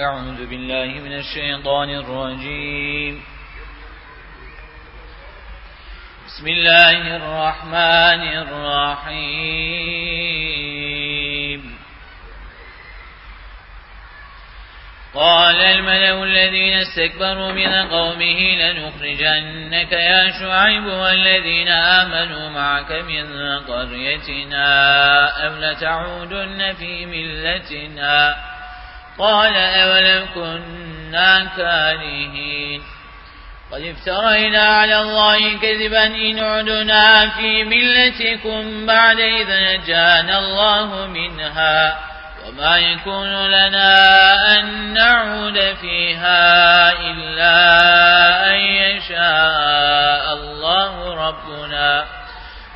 أعوذ بالله من الشيطان الرجيم. بسم الله الرحمن الرحيم. قال الملأ الذين استكبروا من قومه لنخرجنك يا شعيب والذين آمنوا معك من قريتنا أو لتعودن في ملتنا. قال أولم كنا كارهين قد افترينا على الله كذبا إن عدنا في ملتكم بعد إذ نجانا الله منها وما يكون لنا أن نعود فيها إلا أن يشاء الله ربنا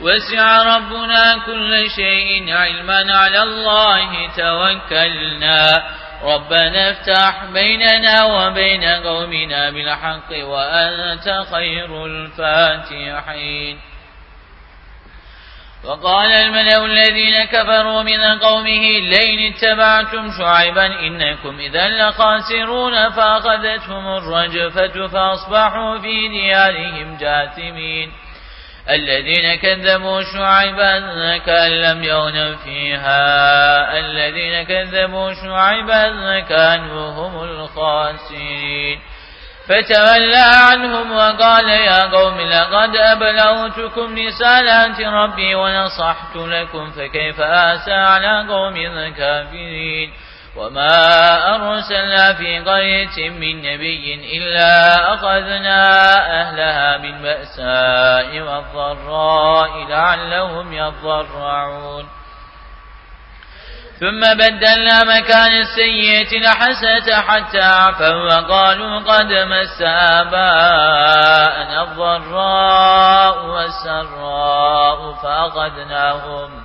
وسع ربنا كل شيء علما على الله توكلنا ربنا افتح بيننا وبين قومنا بالحق وأنت خير الفاتحين. وقال الملأ الذين كفروا من قومه لئن اتبعتم شعيبا إنكم إذا لخاسرون فأخذتهم الرجفة فأصبحوا في ديارهم جاثمين. الذين كذبوا شعيبا كأن لم يغنوا فيها. الذين كذبوا شعيبا كانوا هم الخاسرين. فتولى عنهم وقال يا قوم لقد أبلغتكم رسالات ربي ونصحت لكم فكيف آسى على قوم كافرين؟ وما أرسلنا في قرية من نبي إلا أخذنا أهلها بالبأساء والضراء لعلهم يضرعون ثم بدلنا مكان السيئة لحسنة حتى عفوا وقالوا قد مس آباءنا الضراء والسراء فأخذناهم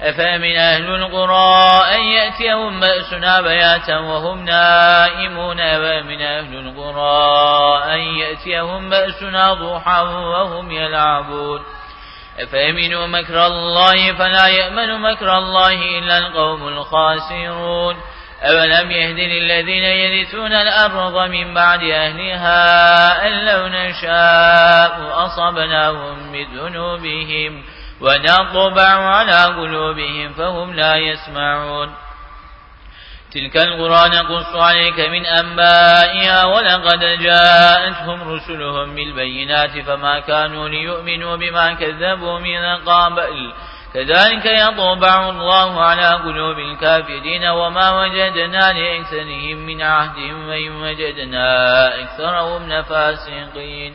أفأمن أهل القرى أن يأتيهم بأسنا بياتا وهم نائمون أفأمن أهل القرى أن يأتيهم بأسنا ضحى وهم يلعبون أفأمنوا مكر الله فلا يأمن مكر الله إلا القوم الخاسرون أولم يهد للذين يرثون الأرض من بعد أهلها أن لو نشاء أصبناهم بذنوبهم ونطبع على قلوبهم فهم لا يسمعون. تلك القرى نقص عليك من أنبائها ولقد جاءتهم رسلهم بالبينات فما كانوا ليؤمنوا بما كذبوا من قابل كذلك يطبع الله على قلوب الكافرين وما وجدنا لأكثرهم من عهد وإن وجدنا أكثرهم لفاسقين.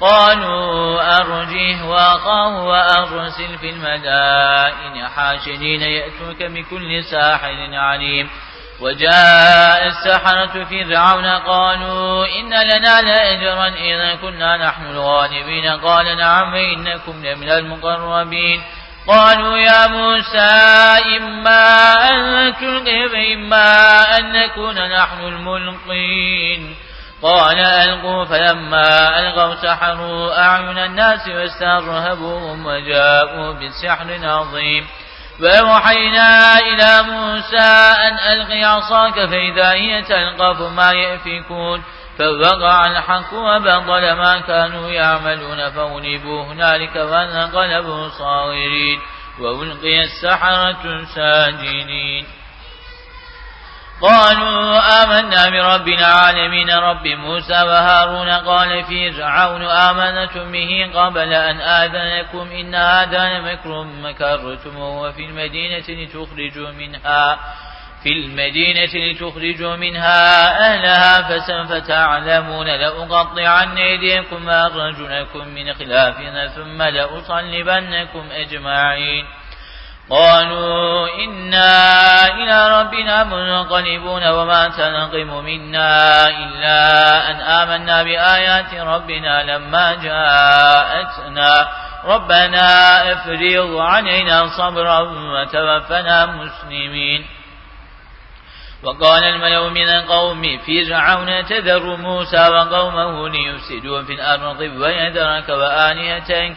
قالوا أرجيه وأخاه وأرسل في المدائن حاشدين يأتوك بكل ساحر عليم. وجاء السحرة فرعون قالوا إن لنا لأجرا إذا كنا نحن الغالبين. قال نعم إنكم لمن المقربين. قالوا يا موسى إما أن تلقي فإما أن نكون نحن الملقين. قال ألقوا فلما ألقوا سحروا أعين الناس واسترهبوهم وجاءوا بسحر عظيم. فأوحينا إلى موسى أن ألقي عصاك فإذا هي تلقف ما يأفكون. فوقع الحق وبطل ما كانوا يعملون فغلبوا هنالك وانقلبوا صاغرين. وألقي السحرة ساجدين. قالوا آمنا برب العالمين رب موسى وهارون قال في فرعون آمنت به قبل أن آذن لكم إن هذا لمكر مكرتم وفي المدينة لتخرجوا منها في المدينة لتخرجوا منها أهلها فسوف تعلمون لأقطعن أيديكم وأرجلكم من خلافنا ثم لأصلبنكم أجمعين قالوا إنا إلى ربنا منقلبون وما تنقم منا إلا أن آمنا بآيات ربنا لما جاءتنا. ربنا افرض علينا صبرا وتوفنا مسلمين. وقال الملو من قوم فرعون تذر موسى وقومه ليفسدوا في الأرض ويذرك وآلهتك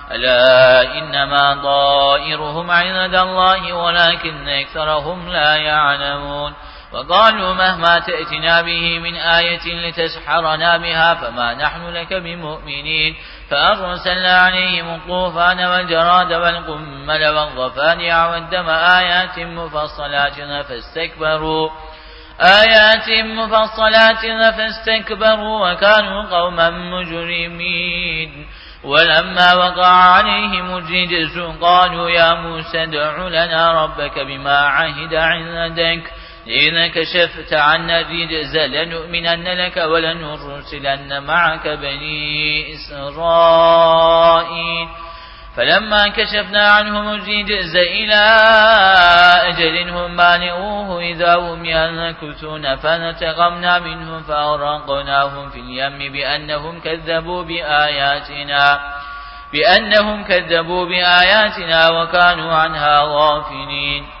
ألا إنما ضائرهم عند الله ولكن أكثرهم لا يعلمون وقالوا مهما تأتنا به من آية لتسحرنا بها فما نحن لك بمؤمنين فأرسلنا عليهم الطوفان والجراد والقمل والضفادع والدم آيات مفصلات فاستكبروا آيات مفصلات فاستكبروا وكانوا قوما مجرمين ولما وقع عليهم الرجس قالوا يا موسى ادع لنا ربك بما عهد عندك. إذا كشفت عنا الرجز لنؤمنن لك ولنرسلن معك بني إسرائيل. فلما كشفنا عنهم الرجز إلى أجل هم بالغوه إذا هم ينكثون فنتقمنا منهم فأرقناهم في اليم بأنهم كذبوا بآياتنا بأنهم كذبوا بآياتنا وكانوا عنها غافلين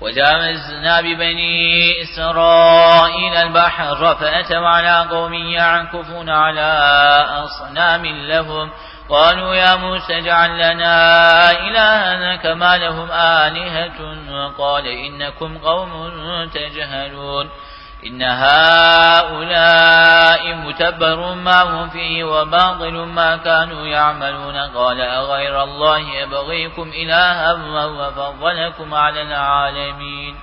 وجاوزنا ببني إسرائيل البحر فأتوا على قوم يعكفون على أصنام لهم. قالوا يا موسى اجعل لنا إلها كما لهم آلهة. قال إنكم قوم تجهلون. إن هؤلاء متبر ما هم فيه وباطل ما كانوا يعملون. قال أغير الله يبغيكم إلها وفضلكم على العالمين.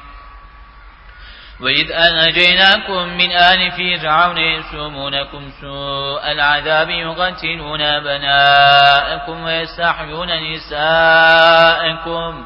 وإذ أنجيناكم من آل فرعون يسومونكم سوء العذاب يقتلون بناءكم ويستحيون نساءكم.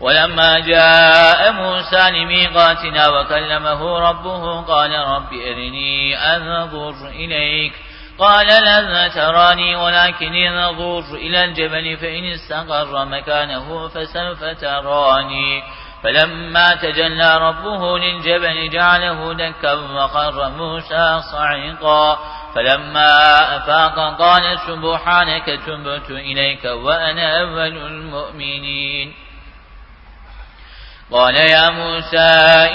ولما جاء موسى لميقاتنا وكلمه ربه قال رب أرني أنظر إليك. قال لن تراني ولكن انظر إلى الجبل فإن استقر مكانه فسوف تراني. فلما تجلى ربه للجبل جعله دكا وخر موسى صعقا فلما أفاق قال سبحانك تبت إليك وأنا أول المؤمنين. قال يا موسى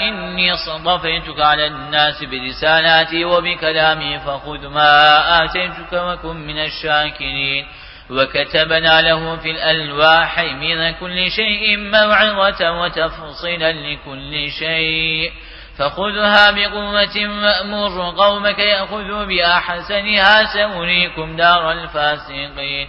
إني صطفيتك على الناس برسالاتي وبكلامي فخذ ما آتيتك وكن من الشاكرين. وكتبنا له في الألواح من كل شيء موعظة وتفصيلا لكل شيء. فخذها بقوة وأمر قومك يأخذوا بأحسنها سأريكم دار الفاسقين.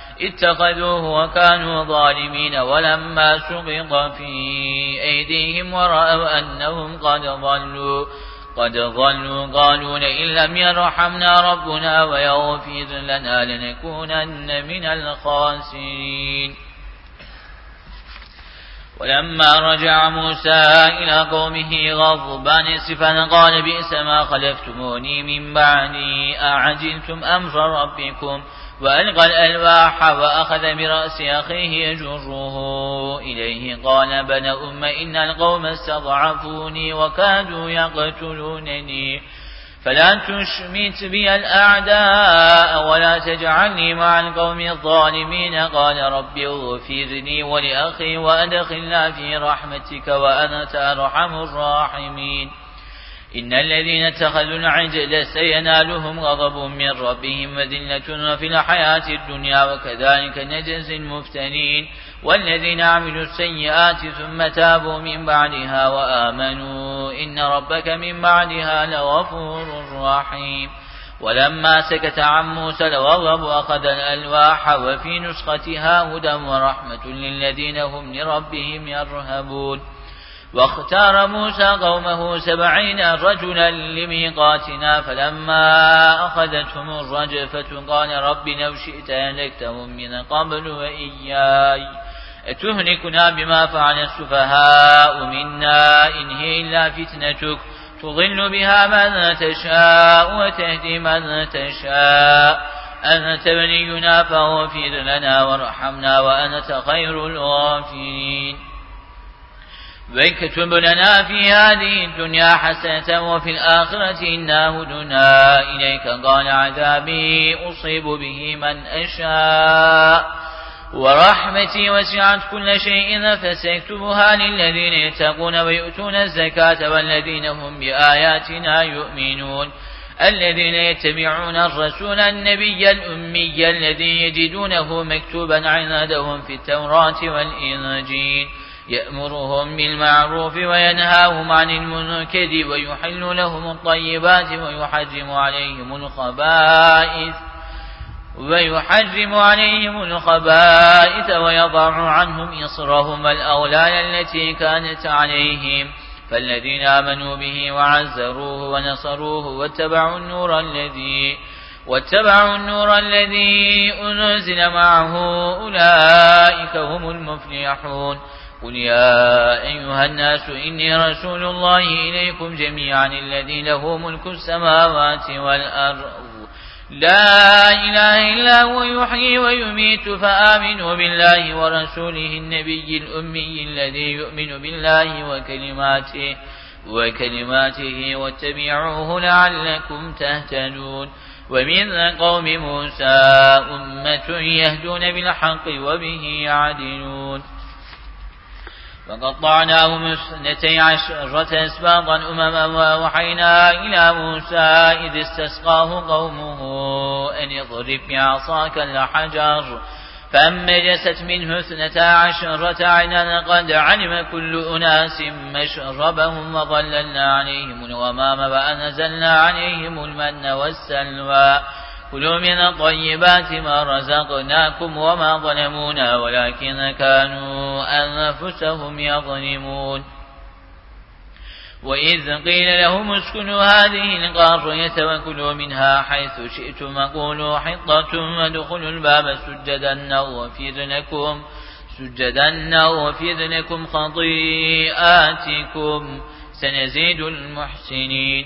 اتخذوه وكانوا ظالمين ولما سقط في أيديهم ورأوا أنهم قد ضلوا قد ضلوا. قالوا لئن لم يرحمنا ربنا ويغفر لنا لنكونن من الخاسرين. ولما رجع موسى إلى قومه غضبان اسفا قال بئس ما خلفتموني من بعدي أعجلتم أمر ربكم؟ وألقى الألواح وأخذ برأس أخيه يجره إليه. قال بن أم إن القوم استضعفوني وكادوا يقتلونني. فلا تشمت بي الأعداء ولا تجعلني مع القوم الظالمين. قال رب اغفرني ولأخي وأدخلنا في رحمتك وأنت أرحم الراحمين. إن الذين اتخذوا العجل سينالهم غضب من ربهم وذلة في الحياة الدنيا وكذلك نجز المفتنين والذين عملوا السيئات ثم تابوا من بعدها وآمنوا إن ربك من بعدها لغفور رحيم ولما سكت عن موسى الغضب أخذ الألواح وفي نسختها هدى ورحمة للذين هم لربهم يرهبون واختار موسى قومه سبعين رجلا لميقاتنا فلما أخذتهم الرجفة قال رب لو شئت أهلكتهم من قبل وإياي. أتهلكنا بما فعل السفهاء منا؟ إن هي إلا فتنتك. تضل بها من تشاء وتهدي من تشاء. أنت بنينا فاغفر لنا وارحمنا وأنت خير الغافرين. واكتب لنا في هذه الدنيا حسنة وفي الآخرة إنا هدنا إليك. قال عذابي أصيب به من أشاء. ورحمتي وسعت كل شيء فسيكتبها للذين يتقون ويؤتون الزكاة والذين هم بآياتنا يؤمنون. الذين يتبعون الرسول النبي الأمي الذي يجدونه مكتوبا عنادهم في التوراة والإنجيل. يأمرهم بالمعروف وينهاهم عن المنكر ويحل لهم الطيبات ويحرم عليهم الخبائث ويحرم عليهم الخبائث ويضع عنهم إصرهم الأغلال التي كانت عليهم فالذين آمنوا به وعزروه ونصروه واتبعوا النور الذي واتبعوا النور الذي أنزل معه أولئك هم المفلحون قل يا أيها الناس إني رسول الله إليكم جميعا الذي له ملك السماوات والأرض. لا إله إلا هو يحيي ويميت فآمنوا بالله ورسوله النبي الأمي الذي يؤمن بالله وكلماته وكلماته واتبعوه لعلكم تهتدون. ومن قوم موسى أمة يهدون بالحق وبه يعدلون. فقطعناهم اثنتي عشرة أسباطا أمما ووحينا إلى موسى إذ استسقاه قومه أن يضرب بعصاك الحجر فأمجست منه اثنتا عشرة عينا قد علم كل أناس مشربهم وظللنا عليهم الغمام وأنزلنا عليهم المن والسلوى كلوا من طيبات ما رزقناكم وما ظلمونا ولكن كانوا أنفسهم يظلمون. وإذ قيل لهم اسكنوا هذه القرية وكلوا منها حيث شئتم وقولوا حطة وادخلوا الباب سجدا نغفر لكم سجدا نغفر لكم خطيئاتكم سنزيد المحسنين.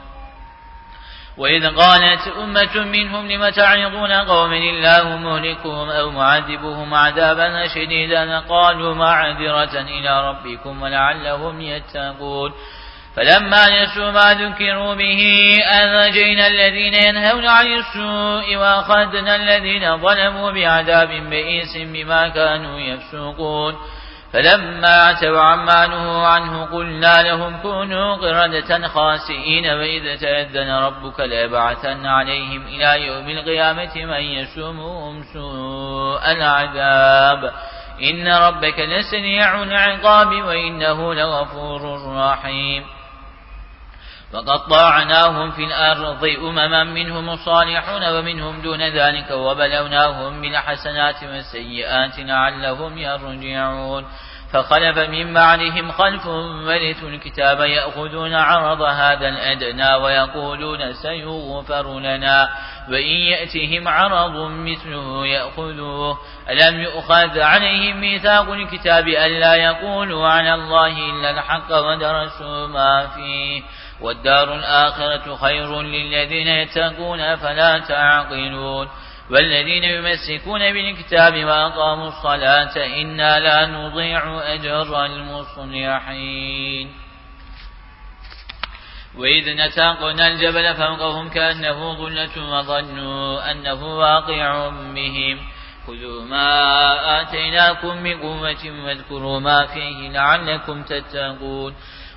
وإذ قالت أمة منهم لم تعرضون قوم الله مهلكهم أو معذبهم عذابا شديدا قالوا معذرة إلى ربكم ولعلهم يتقون. فلما نسوا ما ذكروا به أنجينا الذين ينهون عن السوء وأخذنا الذين ظلموا بعذاب بئيس بما كانوا يفسقون. فلما عتوا عما نهوا عنه قلنا لهم كونوا قردة خاسئين وإذا تأذن ربك ليبعثن عليهم إلى يوم القيامة من يسومهم سوء العذاب. إن ربك لسريع العقاب وإنه لغفور رحيم. وقطعناهم في الأرض أمما منهم الصالحون ومنهم دون ذلك وبلوناهم بالحسنات والسيئات لعلهم يرجعون فخلف من بعدهم خلف ورثوا الكتاب يأخذون عرض هذا الأدنى ويقولون سيغفر لنا وإن يأتهم عرض مثله يأخذوه. ألم يؤخذ عليهم ميثاق الكتاب ألا يقولوا على الله إلا الحق ودرسوا ما فيه. والدار الآخرة خير للذين يتقون فلا تعقلون. والذين يمسكون بالكتاب وأقاموا الصلاة إنا لا نضيع أجر المصلحين. وإذ نتاقنا الجبل فوقهم كأنه ظلة وظنوا أنه واقع بهم. خذوا ما آتيناكم بقوة واذكروا ما فيه لعلكم تتقون.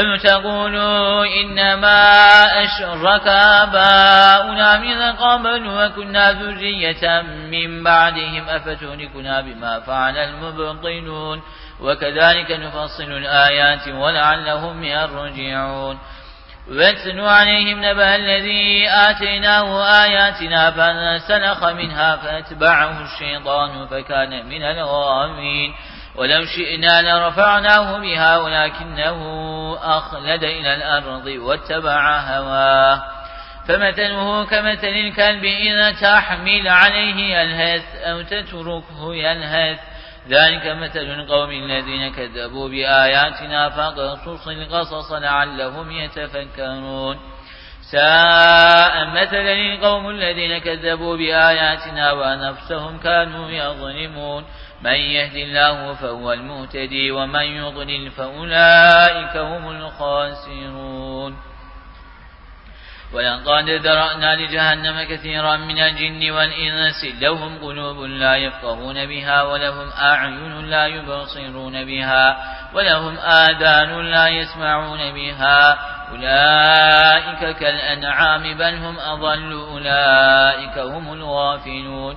أم تقولوا إنما أشرك آباؤنا من قبل وكنا ذرية من بعدهم أفتهلكنا بما فعل المبطلون وكذلك نفصل الآيات ولعلهم يرجعون واتل عليهم نبأ الذي آتيناه آياتنا فانسلخ منها فأتبعه الشيطان فكان من الغامين ولو شئنا لرفعناه بها ولكنه أخلد إلى الأرض واتبع هواه. فمثله كمثل الكلب إذا تحمل عليه يلهث أو تتركه يلهث. ذلك مثل القوم الذين كذبوا بآياتنا فقصص القصص لعلهم يتفكرون. ساء مثلا القوم الذين كذبوا بآياتنا ونفسهم كانوا يظلمون. من يهد الله فهو المهتدي ومن يضلل فأولئك هم الخاسرون. ولقد ذرأنا لجهنم كثيرا من الجن والإنس لهم قلوب لا يفقهون بها ولهم أعين لا يبصرون بها ولهم آذان لا يسمعون بها أولئك كالأنعام بل هم أضل أولئك هم الغافلون.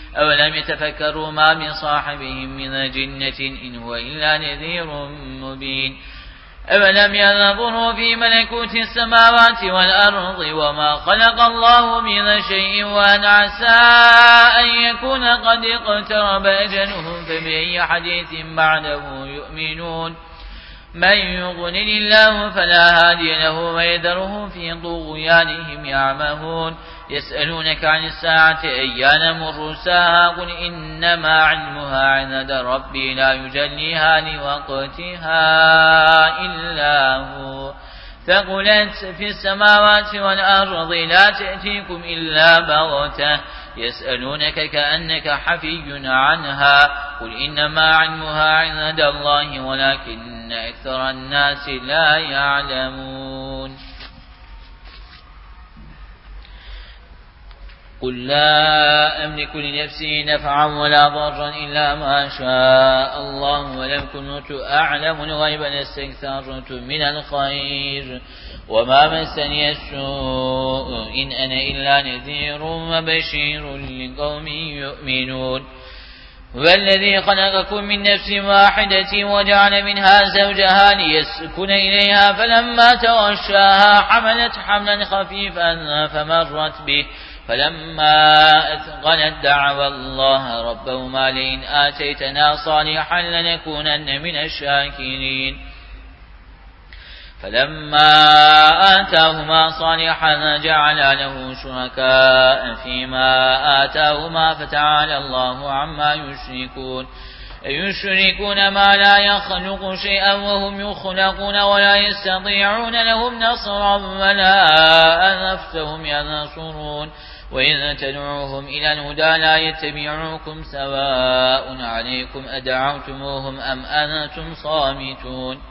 أولم يتفكروا ما من صاحبهم من جنة إن هو إلا نذير مبين أولم ينظروا في ملكوت السماوات والأرض وما خلق الله من شيء وأن عسى أن يكون قد اقترب أجلهم فبأي حديث بعده يؤمنون من يضلل الله فلا هادي له ويذرهم في طغيانهم يعمهون. يسألونك عن الساعة أيان مرساها قل إنما علمها عند ربي لا يجليها لوقتها إلا هو. ثقلت في السماوات والأرض لا تأتيكم إلا بغتة. يسألونك كأنك حفي عنها قل إنما علمها عند الله ولكن أكثر الناس لا يعلمون. قل لا أملك لنفسي نفعا ولا ضرا إلا ما شاء الله ولم كنت أعلم الغيب لاستكثرت من الخير. وما مسني السوء إن أنا إلا نذير وبشير لقوم يؤمنون والذي خلقكم من نفس واحدة وجعل منها زوجها ليسكن إليها فلما توشاها حملت حملا خفيفا فمرت به فلما أثقلت دعوى الله ربهما لئن آتيتنا صالحا لنكونن من الشاكرين فلما آتاهما صالحا جعل له شركاء فيما آتاهما فتعالى الله عما يشركون. يشركون ما لا يخلق شيئا وهم يخلقون ولا يستطيعون لهم نصرا ولا أنفتهم ينصرون. وإن تدعوهم إلى الهدى لا يتبعوكم سواء عليكم أدعوتموهم أم أنتم صامتون.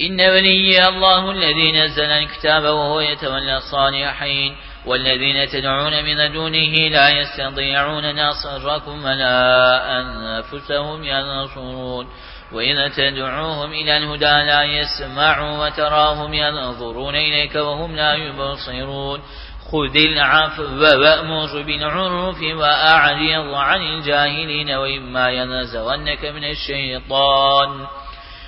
إن ولي الله الذي نزل الكتاب وهو يتولى الصالحين والذين تدعون من دونه لا يستطيعون نصركم ولا أنفسهم ينصرون وإذا تدعوهم إلى الهدى لا يسمعوا وتراهم ينظرون إليك وهم لا يبصرون خذ العفو وأمر بالعرف وأعرض عن الجاهلين وإما ينزغنك من الشيطان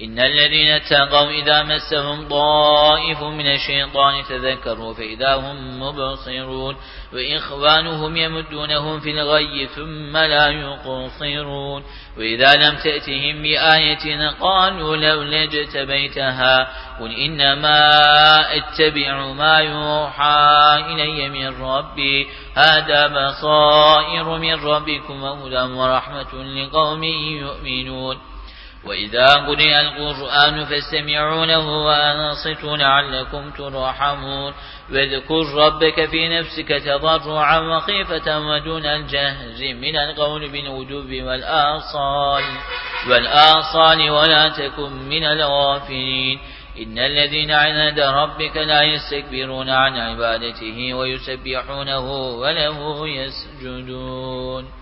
إن الذين اتقوا إذا مسهم طائف من الشيطان تذكروا فإذا هم مبصرون وإخوانهم يمدونهم في الغي ثم لا يقصرون وإذا لم تأتهم بآية قالوا لو لجت بيتها قل إنما أتبع ما يوحى إلي من ربي هذا بصائر من ربكم وهدى ورحمة لقوم يؤمنون وإذا قرئ القرآن فاستمعوا له وأنصتوا لعلكم ترحمون. واذكر ربك في نفسك تضرعا وخيفة ودون الجهز من القول بالوجوب والآصال. والآصال ولا تكن من الغافلين. إن الذين عند ربك لا يستكبرون عن عبادته ويسبحونه وله يسجدون.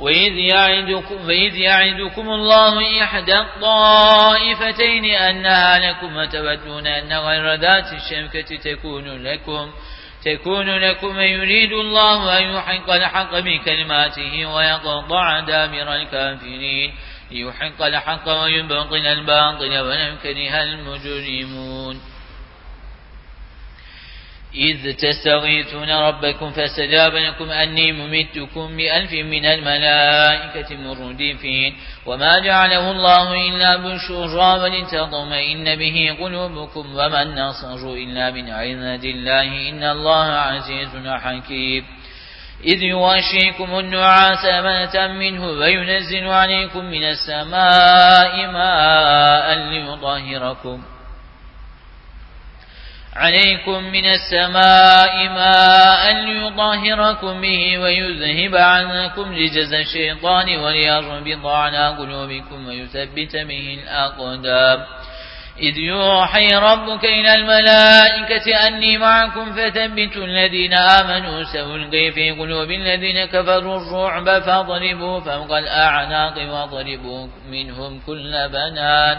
وإذ يعدكم, الله إحدى الطائفتين أنها لكم وتودون أن غير ذات الشمكة تكون لكم تكون لكم ويريد الله أن يحق الحق بكلماته ويقطع دامر الكافرين. ليحق الحق ويبطل الباطل ولو كره المجرمون إذ تستغيثون ربكم فاستجاب لكم أني ممتكم بألف من الملائكة مردفين وما جعله الله إلا بشرى ولتطمئن به قلوبكم وما النصر إلا من عند الله إن الله عزيز حكيم إذ يواشيكم النعاس أمنة منه وينزل عليكم من السماء ماء ليطهركم عليكم من السماء ماء ليطهركم به ويذهب عنكم رجز الشيطان وليربط على قلوبكم ويثبت به الأقدام. إذ يوحي ربك إلى الملائكة أني معكم فثبتوا الذين آمنوا سألقي في قلوب الذين كفروا الرعب فاضربوا فوق الأعناق واضربوا منهم كل بنان.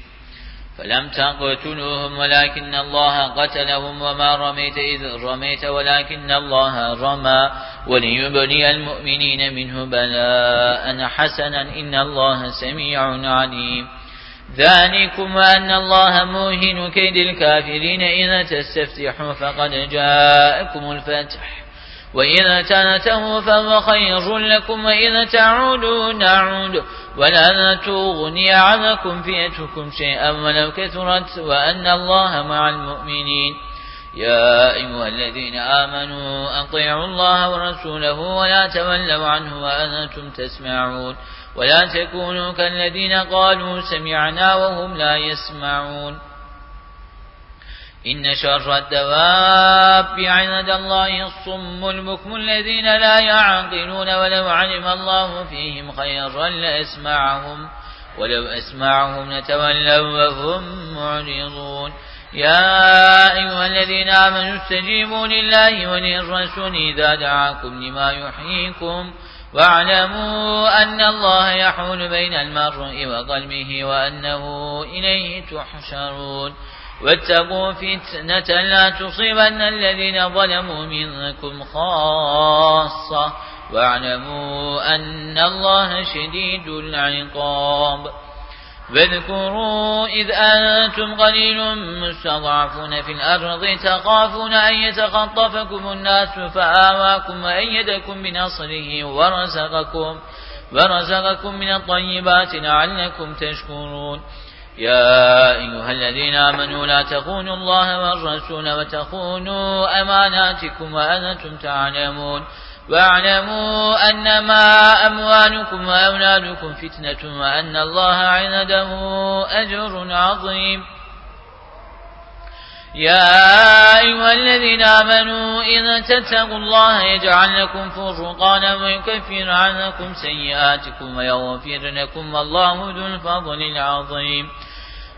فلم تقتلوهم ولكن الله قتلهم وما رميت إذ رميت ولكن الله رمى وليبني المؤمنين منه بلاء حسنا إن الله سميع عليم. ذلكم أن الله موهن كيد الكافرين إذا تستفتحوا فقد جاءكم الفتح. وإذا تنتهوا فهو خير لكم وإذا تعودوا نعود. ولا تغني عنكم فئتكم شيئا ولو كثرت وأن الله مع المؤمنين. يا أيها الذين آمنوا أطيعوا الله ورسوله ولا تولوا عنه وأنتم تسمعون. ولا تكونوا كالذين قالوا سمعنا وهم لا يسمعون. إن شر الدواب عند الله الصم البكم الذين لا يعقلون ولو علم الله فيهم خيرا لأسمعهم ولو أسمعهم لتولوا وهم معرضون. يا أيها الذين آمنوا استجيبوا لله وللرسول إذا دعاكم لما يحييكم واعلموا أن الله يحول بين المرء وقلبه وأنه إليه تحشرون. واتقوا فتنة لا تصيبن الذين ظلموا منكم خاصة واعلموا أن الله شديد العقاب. واذكروا إذ أنتم قليل مستضعفون في الأرض تخافون أن يتخطفكم الناس فآواكم وأيدكم بنصره ورزقكم ورزقكم من الطيبات لعلكم تشكرون. يا أيها الذين آمنوا لا تخونوا الله والرسول وتخونوا أماناتكم وأنتم تعلمون. واعلموا أنما أموالكم وأولادكم فتنة وأن الله عنده أجر عظيم. يا أيها الذين آمنوا إن تتقوا الله يجعل لكم فرقانا ويكفر عنكم سيئاتكم ويغفر لكم والله ذو الفضل العظيم.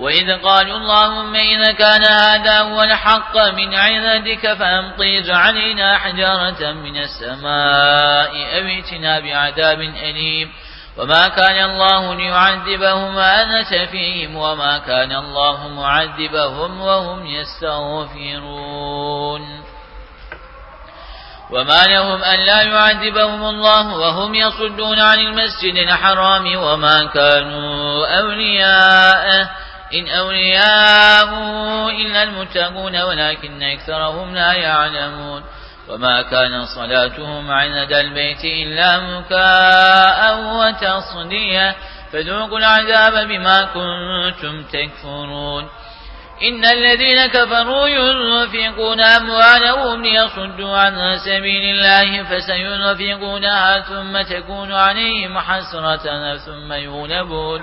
وإذ قالوا اللهم إذا كان هذا هو الحق من عندك فأمطير علينا حجارة من السماء أو ائتنا بعذاب أليم. وما كان الله ليعذبهم وأنت فيهم وما كان الله معذبهم وهم يستغفرون. وما لهم أن لا يعذبهم الله وهم يصدون عن المسجد الحرام وما كانوا أولياءه. إن أولياء إلا المتقون ولكن أكثرهم لا يعلمون وما كان صلاتهم عند البيت إلا مكاء وتصدية فذوقوا العذاب بما كنتم تكفرون إن الذين كفروا ينفقون أموالهم ليصدوا عن سبيل الله فسينفقونها ثم تكون عليهم حسرة ثم يغلبون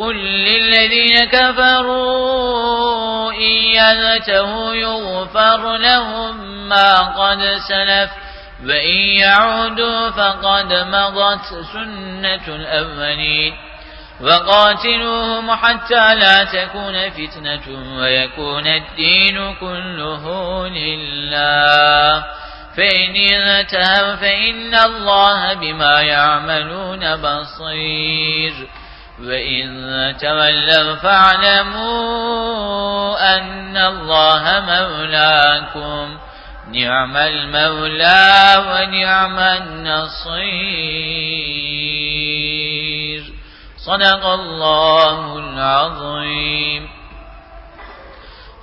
قل للذين كفروا إن ينتهوا يغفر لهم ما قد سلف وإن يعودوا فقد مضت سنة الأولين وقاتلوهم حتى لا تكون فتنة ويكون الدين كله لله فإن انتهوا فإن الله بما يعملون بصير وإن تولوا فاعلموا أن الله مولاكم نعم المولى ونعم النصير صدق الله العظيم